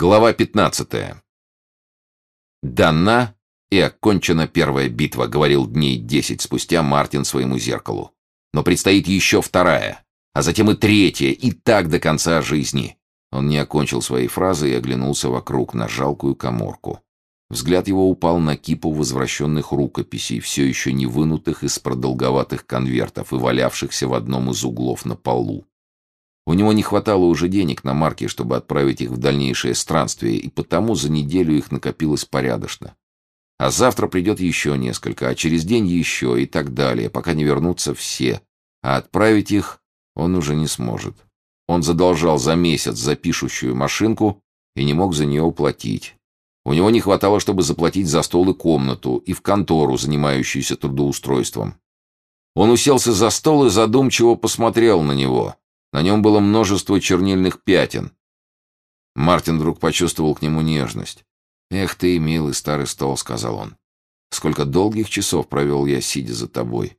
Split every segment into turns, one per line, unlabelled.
Глава 15. «Дана и окончена первая битва», — говорил дней десять спустя Мартин своему зеркалу. «Но предстоит еще вторая, а затем и третья, и так до конца жизни». Он не окончил своей фразы и оглянулся вокруг на жалкую коморку. Взгляд его упал на кипу возвращенных рукописей, все еще не вынутых из продолговатых конвертов и валявшихся в одном из углов на полу. У него не хватало уже денег на марки, чтобы отправить их в дальнейшее странствие, и потому за неделю их накопилось порядочно. А завтра придет еще несколько, а через день еще и так далее, пока не вернутся все. А отправить их он уже не сможет. Он задолжал за месяц за пишущую машинку и не мог за нее уплатить. У него не хватало, чтобы заплатить за стол и комнату, и в контору, занимающуюся трудоустройством. Он уселся за стол и задумчиво посмотрел на него. На нем было множество чернильных пятен. Мартин вдруг почувствовал к нему нежность. «Эх ты, милый старый стол», — сказал он. «Сколько долгих часов провел я, сидя за тобой.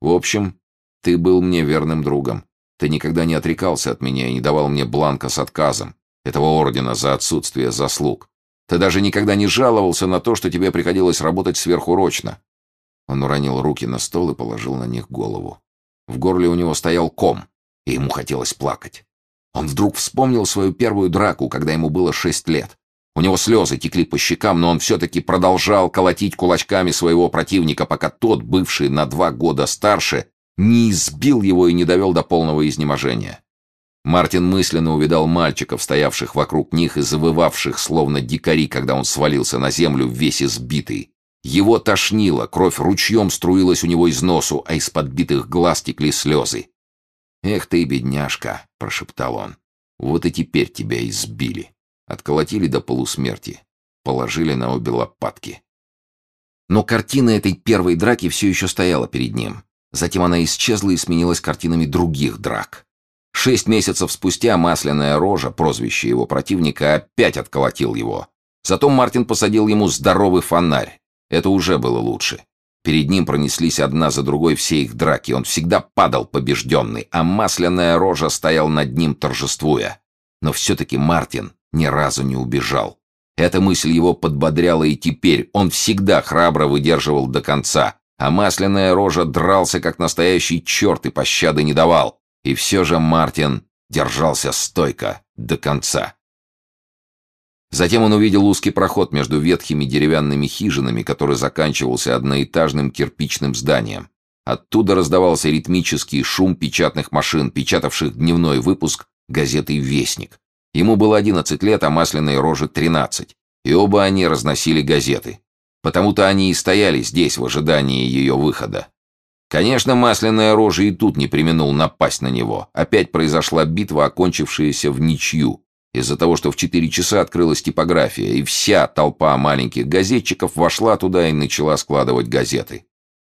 В общем, ты был мне верным другом. Ты никогда не отрекался от меня и не давал мне бланка с отказом, этого ордена за отсутствие заслуг. Ты даже никогда не жаловался на то, что тебе приходилось работать сверхурочно». Он уронил руки на стол и положил на них голову. В горле у него стоял ком и ему хотелось плакать. Он вдруг вспомнил свою первую драку, когда ему было шесть лет. У него слезы текли по щекам, но он все-таки продолжал колотить кулачками своего противника, пока тот, бывший на два года старше, не избил его и не довел до полного изнеможения. Мартин мысленно увидал мальчиков, стоявших вокруг них и завывавших, словно дикари, когда он свалился на землю весь избитый. Его тошнило, кровь ручьем струилась у него из носу, а из подбитых глаз текли слезы. «Эх ты, бедняжка!» — прошептал он. «Вот и теперь тебя избили. Отколотили до полусмерти. Положили на обе лопатки». Но картина этой первой драки все еще стояла перед ним. Затем она исчезла и сменилась картинами других драк. Шесть месяцев спустя масляная рожа, прозвище его противника, опять отколотил его. Зато Мартин посадил ему здоровый фонарь. Это уже было лучше. Перед ним пронеслись одна за другой все их драки. Он всегда падал побежденный, а масляная рожа стоял над ним, торжествуя. Но все-таки Мартин ни разу не убежал. Эта мысль его подбодряла и теперь. Он всегда храбро выдерживал до конца. А масляная рожа дрался, как настоящий черт, и пощады не давал. И все же Мартин держался стойко до конца. Затем он увидел узкий проход между ветхими деревянными хижинами, который заканчивался одноэтажным кирпичным зданием. Оттуда раздавался ритмический шум печатных машин, печатавших дневной выпуск газеты «Вестник». Ему было 11 лет, а масляной роже 13, и оба они разносили газеты. Потому-то они и стояли здесь в ожидании ее выхода. Конечно, масляная рожа и тут не применул напасть на него. Опять произошла битва, окончившаяся в ничью из-за того, что в четыре часа открылась типография, и вся толпа маленьких газетчиков вошла туда и начала складывать газеты.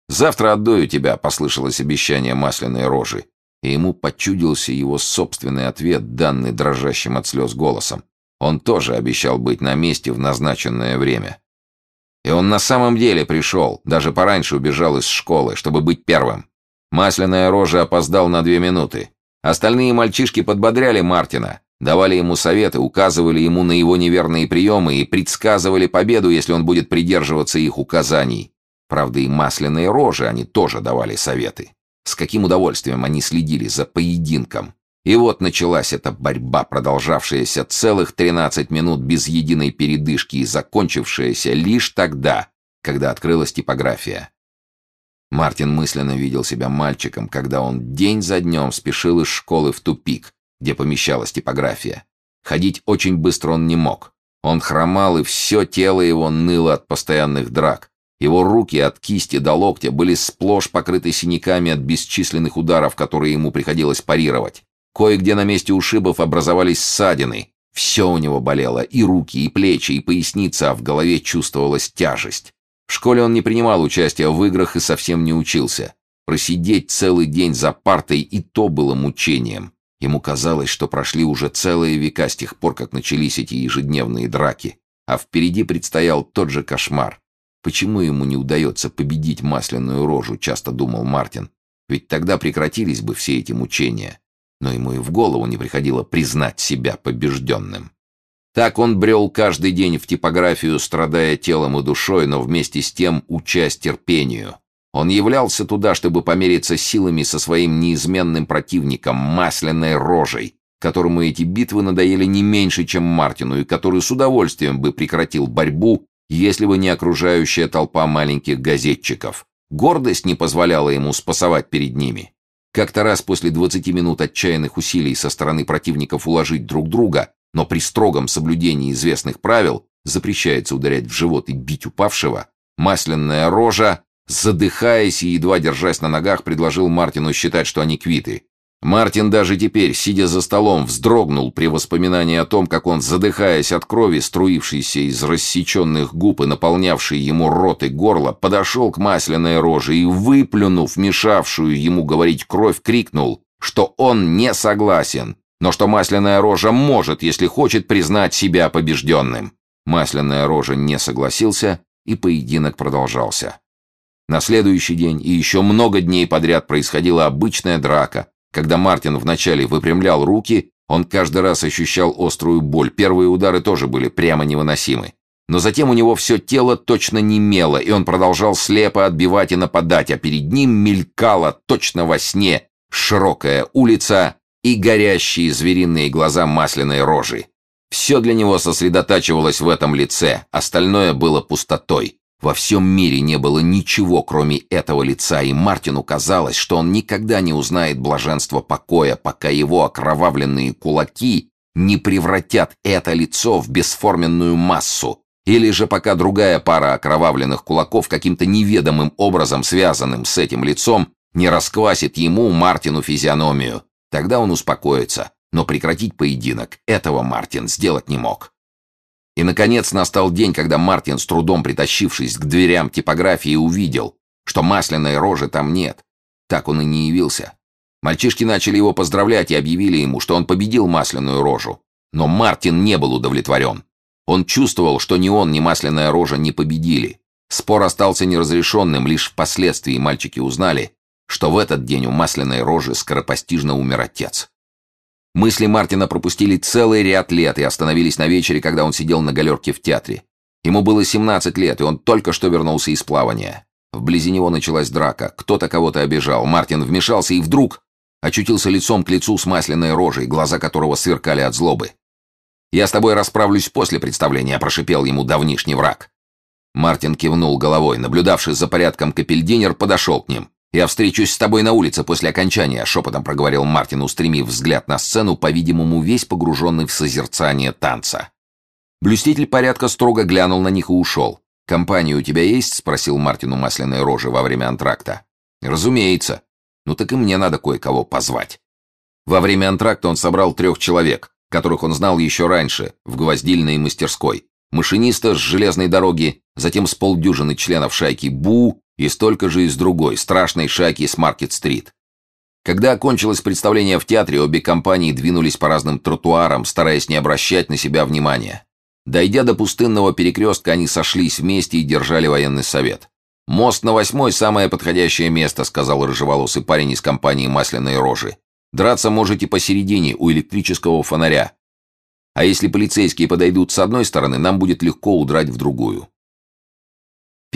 «Завтра отдаю тебя», — послышалось обещание масляной рожи, и ему почудился его собственный ответ, данный дрожащим от слез голосом. Он тоже обещал быть на месте в назначенное время. И он на самом деле пришел, даже пораньше убежал из школы, чтобы быть первым. Масляная рожа опоздал на две минуты. Остальные мальчишки подбодряли Мартина, Давали ему советы, указывали ему на его неверные приемы и предсказывали победу, если он будет придерживаться их указаний. Правда, и масляные рожи они тоже давали советы. С каким удовольствием они следили за поединком. И вот началась эта борьба, продолжавшаяся целых 13 минут без единой передышки и закончившаяся лишь тогда, когда открылась типография. Мартин мысленно видел себя мальчиком, когда он день за днем спешил из школы в тупик, где помещалась типография. Ходить очень быстро он не мог. Он хромал, и все тело его ныло от постоянных драк. Его руки от кисти до локтя были сплошь покрыты синяками от бесчисленных ударов, которые ему приходилось парировать. Кое-где на месте ушибов образовались ссадины. Все у него болело, и руки, и плечи, и поясница, а в голове чувствовалась тяжесть. В школе он не принимал участия в играх и совсем не учился. Просидеть целый день за партой и то было мучением. Ему казалось, что прошли уже целые века с тех пор, как начались эти ежедневные драки, а впереди предстоял тот же кошмар. Почему ему не удается победить масляную рожу, часто думал Мартин. Ведь тогда прекратились бы все эти мучения. Но ему и в голову не приходило признать себя побежденным. Так он брел каждый день в типографию, страдая телом и душой, но вместе с тем учась терпению. Он являлся туда, чтобы помериться силами со своим неизменным противником, масляной рожей, которому эти битвы надоели не меньше, чем Мартину, и который с удовольствием бы прекратил борьбу, если бы не окружающая толпа маленьких газетчиков. Гордость не позволяла ему спасовать перед ними. Как-то раз после 20 минут отчаянных усилий со стороны противников уложить друг друга, но при строгом соблюдении известных правил, запрещается ударять в живот и бить упавшего, масляная рожа задыхаясь и едва держась на ногах, предложил Мартину считать, что они квиты. Мартин даже теперь, сидя за столом, вздрогнул при воспоминании о том, как он, задыхаясь от крови, струившейся из рассеченных губ и наполнявшей ему рот и горло, подошел к масляной роже и, выплюнув мешавшую ему говорить кровь, крикнул, что он не согласен, но что масляная рожа может, если хочет, признать себя побежденным. Масляная рожа не согласился, и поединок продолжался. На следующий день и еще много дней подряд происходила обычная драка. Когда Мартин вначале выпрямлял руки, он каждый раз ощущал острую боль. Первые удары тоже были прямо невыносимы. Но затем у него все тело точно немело, и он продолжал слепо отбивать и нападать, а перед ним мелькала точно во сне широкая улица и горящие звериные глаза масляной рожи. Все для него сосредотачивалось в этом лице, остальное было пустотой. Во всем мире не было ничего, кроме этого лица, и Мартину казалось, что он никогда не узнает блаженства покоя, пока его окровавленные кулаки не превратят это лицо в бесформенную массу, или же пока другая пара окровавленных кулаков каким-то неведомым образом, связанным с этим лицом, не расквасит ему, Мартину, физиономию. Тогда он успокоится, но прекратить поединок этого Мартин сделать не мог. И, наконец, настал день, когда Мартин, с трудом притащившись к дверям типографии, увидел, что масляной рожи там нет. Так он и не явился. Мальчишки начали его поздравлять и объявили ему, что он победил масляную рожу. Но Мартин не был удовлетворен. Он чувствовал, что ни он, ни масляная рожа не победили. Спор остался неразрешенным, лишь впоследствии мальчики узнали, что в этот день у масляной рожи скоропостижно умер отец. Мысли Мартина пропустили целый ряд лет и остановились на вечере, когда он сидел на галерке в театре. Ему было 17 лет, и он только что вернулся из плавания. Вблизи него началась драка. Кто-то кого-то обижал. Мартин вмешался и вдруг очутился лицом к лицу с масляной рожей, глаза которого сверкали от злобы. «Я с тобой расправлюсь после представления», — прошипел ему давнишний враг. Мартин кивнул головой. Наблюдавший за порядком капельдинер подошел к ним. «Я встречусь с тобой на улице после окончания», — шепотом проговорил Мартин, устремив взгляд на сцену, по-видимому, весь погруженный в созерцание танца. Блюститель порядка строго глянул на них и ушел. «Компания у тебя есть?» — спросил Мартин у масляной рожи во время антракта. «Разумеется. Ну так и мне надо кое-кого позвать». Во время антракта он собрал трех человек, которых он знал еще раньше, в гвоздильной мастерской. Машиниста с железной дороги, затем с полдюжины членов шайки Бу и столько же из другой, страшной шайки с Маркет-стрит. Когда окончилось представление в театре, обе компании двинулись по разным тротуарам, стараясь не обращать на себя внимания. Дойдя до пустынного перекрестка, они сошлись вместе и держали военный совет. «Мост на восьмой — самое подходящее место», — сказал рыжеволосый парень из компании «Масляной рожи». «Драться можете посередине, у электрического фонаря. А если полицейские подойдут с одной стороны, нам будет легко удрать в другую».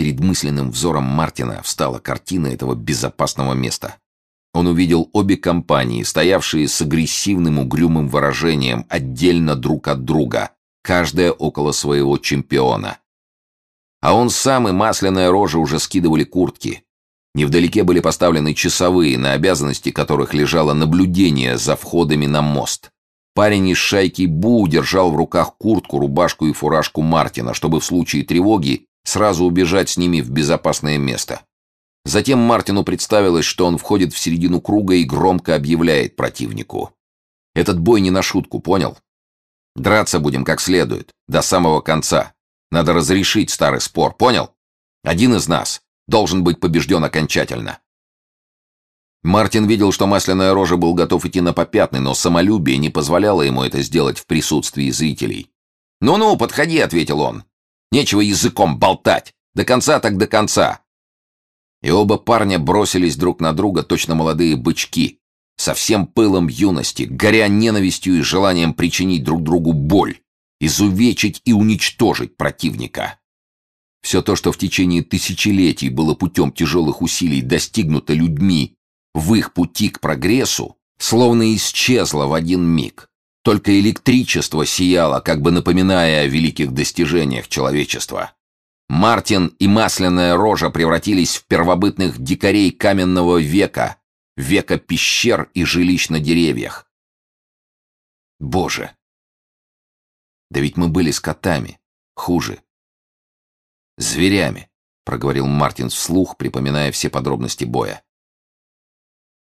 Перед мысленным взором Мартина встала картина этого безопасного места. Он увидел обе компании, стоявшие с агрессивным угрюмым выражением, отдельно друг от друга, каждая около своего чемпиона. А он сам и масляная рожа уже скидывали куртки. Невдалеке были поставлены часовые, на обязанности которых лежало наблюдение за входами на мост. Парень из шайки Бу держал в руках куртку, рубашку и фуражку Мартина, чтобы в случае тревоги сразу убежать с ними в безопасное место. Затем Мартину представилось, что он входит в середину круга и громко объявляет противнику. Этот бой не на шутку, понял? Драться будем как следует, до самого конца. Надо разрешить старый спор, понял? Один из нас должен быть побежден окончательно. Мартин видел, что масляная рожа был готов идти на попятный, но самолюбие не позволяло ему это сделать в присутствии зрителей. «Ну-ну, подходи», — ответил он. Нечего языком болтать. До конца так до конца. И оба парня бросились друг на друга, точно молодые бычки, со всем пылом юности, горя ненавистью и желанием причинить друг другу боль. изувечить и уничтожить противника. Все то, что в течение тысячелетий было путем тяжелых усилий достигнуто людьми в их пути к прогрессу, словно исчезло в один миг. Только электричество сияло, как бы напоминая о великих достижениях человечества. Мартин и масляная рожа превратились в первобытных дикарей каменного века, века пещер и жилищ на деревьях. Боже! Да ведь мы были скотами. Хуже. Зверями, проговорил Мартин вслух, припоминая все подробности боя.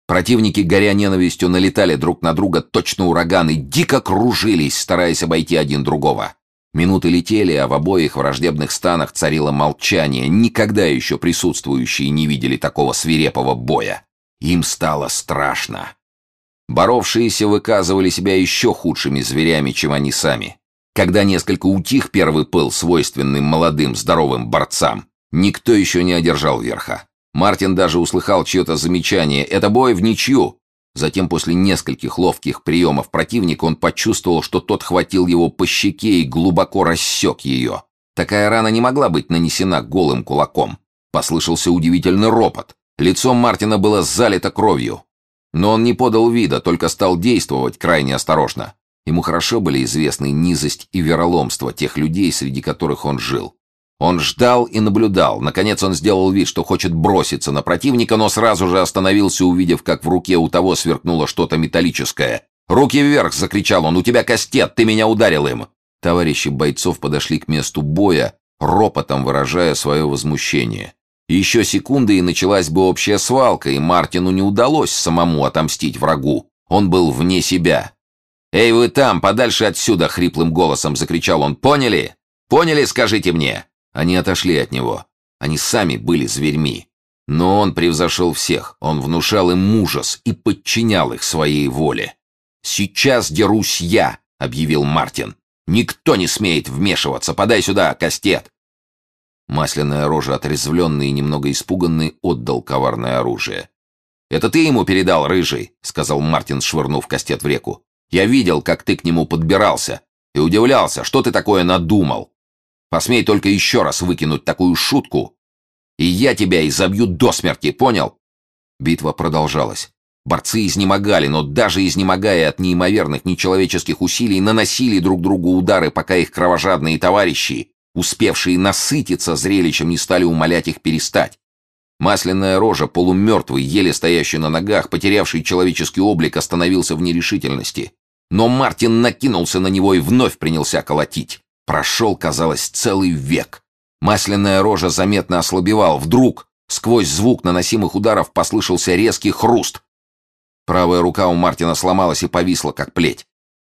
Противники, горя ненавистью, налетали друг на друга точно ураганы, дико кружились, стараясь обойти один другого. Минуты летели, а в обоих враждебных станах царило молчание. Никогда еще присутствующие не видели такого свирепого боя. Им стало страшно. Боровшиеся выказывали себя еще худшими зверями, чем они сами. Когда несколько утих первый пыл, свойственный молодым здоровым борцам, никто еще не одержал верха. Мартин даже услыхал чье-то замечание «Это бой в ничью!». Затем после нескольких ловких приемов противника он почувствовал, что тот хватил его по щеке и глубоко рассек ее. Такая рана не могла быть нанесена голым кулаком. Послышался удивительный ропот. Лицо Мартина было залито кровью. Но он не подал вида, только стал действовать крайне осторожно. Ему хорошо были известны низость и вероломство тех людей, среди которых он жил. Он ждал и наблюдал. Наконец он сделал вид, что хочет броситься на противника, но сразу же остановился, увидев, как в руке у того сверкнуло что-то металлическое. «Руки вверх!» — закричал он. «У тебя кастет! Ты меня ударил им!» Товарищи бойцов подошли к месту боя, ропотом выражая свое возмущение. Еще секунды, и началась бы общая свалка, и Мартину не удалось самому отомстить врагу. Он был вне себя. «Эй, вы там, подальше отсюда!» — хриплым голосом закричал он. «Поняли? Поняли, скажите мне!» Они отошли от него. Они сами были зверьми. Но он превзошел всех. Он внушал им ужас и подчинял их своей воле. «Сейчас дерусь я», — объявил Мартин. «Никто не смеет вмешиваться. Подай сюда, кастет». Масляная рожа, отрезвленный и немного испуганный, отдал коварное оружие. «Это ты ему передал, рыжий», — сказал Мартин, швырнув кастет в реку. «Я видел, как ты к нему подбирался. И удивлялся, что ты такое надумал. Посмей только еще раз выкинуть такую шутку, и я тебя изобью до смерти, понял?» Битва продолжалась. Борцы изнемогали, но даже изнемогая от неимоверных нечеловеческих усилий, наносили друг другу удары, пока их кровожадные товарищи, успевшие насытиться зрелищем, не стали умолять их перестать. Масляная рожа, полумертвый, еле стоящий на ногах, потерявший человеческий облик, остановился в нерешительности. Но Мартин накинулся на него и вновь принялся колотить. Прошел, казалось, целый век. Масляная рожа заметно ослабевал. Вдруг, сквозь звук наносимых ударов, послышался резкий хруст. Правая рука у Мартина сломалась и повисла, как плеть.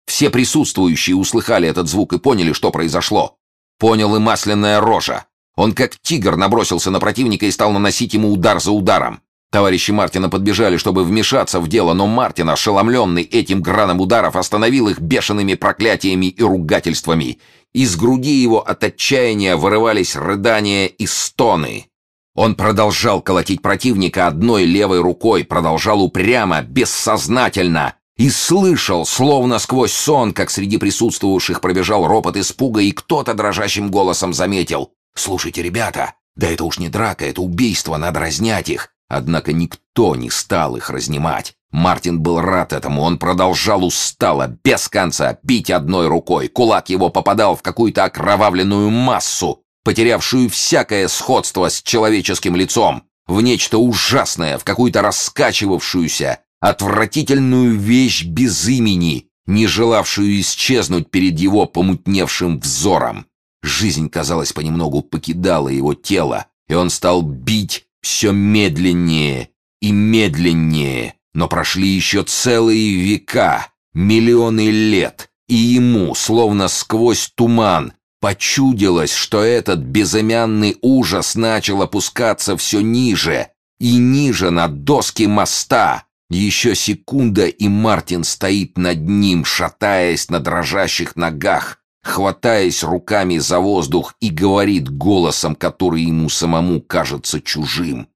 Все присутствующие услыхали этот звук и поняли, что произошло. Понял и масляная рожа. Он как тигр набросился на противника и стал наносить ему удар за ударом. Товарищи Мартина подбежали, чтобы вмешаться в дело, но Мартин, ошеломленный этим граном ударов, остановил их бешеными проклятиями и ругательствами. Из груди его от отчаяния вырывались рыдания и стоны. Он продолжал колотить противника одной левой рукой, продолжал упрямо, бессознательно, и слышал, словно сквозь сон, как среди присутствовавших пробежал ропот испуга, и кто-то дрожащим голосом заметил. «Слушайте, ребята, да это уж не драка, это убийство, надо разнять их. Однако никто не стал их разнимать. Мартин был рад этому, он продолжал устало, без конца, бить одной рукой. Кулак его попадал в какую-то окровавленную массу, потерявшую всякое сходство с человеческим лицом, в нечто ужасное, в какую-то раскачивавшуюся, отвратительную вещь без имени, не желавшую исчезнуть перед его помутневшим взором. Жизнь, казалось, понемногу покидала его тело, и он стал бить все медленнее и медленнее, но прошли еще целые века, миллионы лет, и ему, словно сквозь туман, почудилось, что этот безымянный ужас начал опускаться все ниже и ниже на доски моста. Еще секунда, и Мартин стоит над ним, шатаясь на дрожащих ногах, хватаясь руками за воздух и говорит голосом, который ему самому кажется чужим.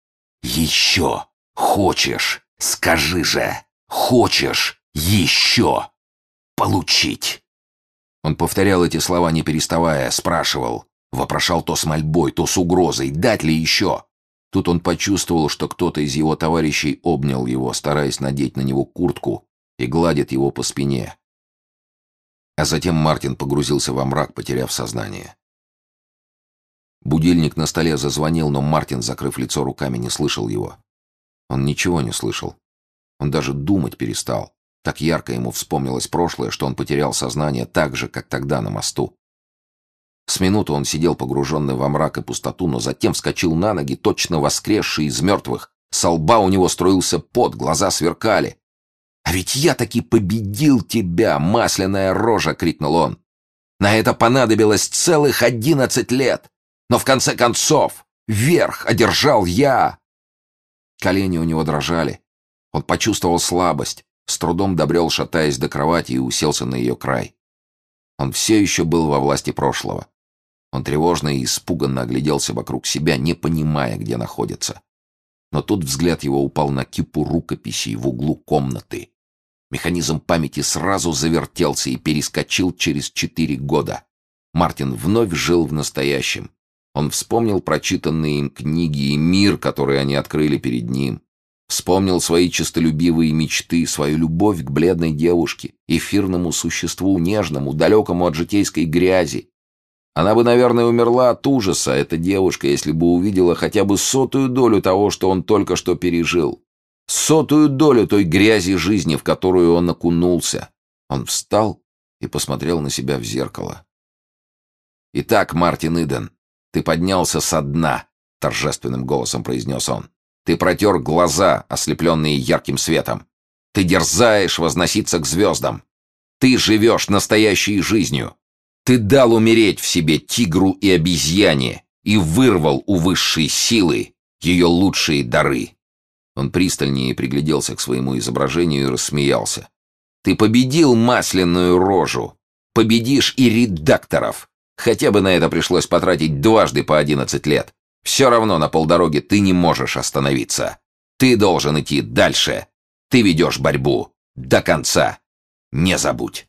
«Еще хочешь, скажи же, хочешь еще получить?» Он повторял эти слова, не переставая, спрашивал, вопрошал то с мольбой, то с угрозой, дать ли еще. Тут он почувствовал, что кто-то из его товарищей обнял его, стараясь надеть на него куртку, и гладит его по спине. А затем Мартин погрузился во мрак, потеряв сознание. Будильник на столе зазвонил, но Мартин, закрыв лицо руками, не слышал его. Он ничего не слышал. Он даже думать перестал. Так ярко ему вспомнилось прошлое, что он потерял сознание так же, как тогда на мосту. С минуту он сидел погруженный во мрак и пустоту, но затем вскочил на ноги, точно воскресший из мертвых. Со лба у него струился пот, глаза сверкали. «А ведь я таки победил тебя, масляная рожа!» — крикнул он. «На это понадобилось целых одиннадцать лет! Но в конце концов, верх одержал я!» Колени у него дрожали. Он почувствовал слабость, с трудом добрел, шатаясь до кровати и уселся на ее край. Он все еще был во власти прошлого. Он тревожно и испуганно огляделся вокруг себя, не понимая, где находится. Но тут взгляд его упал на кипу рукописей в углу комнаты. Механизм памяти сразу завертелся и перескочил через четыре года. Мартин вновь жил в настоящем. Он вспомнил прочитанные им книги и мир, который они открыли перед ним. Вспомнил свои честолюбивые мечты, свою любовь к бледной девушке, эфирному существу, нежному, далекому от житейской грязи, она бы, наверное, умерла от ужаса, эта девушка, если бы увидела хотя бы сотую долю того, что он только что пережил. Сотую долю той грязи жизни, в которую он окунулся. Он встал и посмотрел на себя в зеркало. «Итак, Мартин Иден, ты поднялся со дна», — торжественным голосом произнес он. «Ты протер глаза, ослепленные ярким светом. Ты дерзаешь возноситься к звездам. Ты живешь настоящей жизнью. Ты дал умереть в себе тигру и обезьяне и вырвал у высшей силы ее лучшие дары. Он пристальнее пригляделся к своему изображению и рассмеялся. Ты победил масляную рожу. Победишь и редакторов. Хотя бы на это пришлось потратить дважды по одиннадцать лет. Все равно на полдороги ты не можешь остановиться. Ты должен идти дальше. Ты ведешь борьбу. До конца. Не забудь.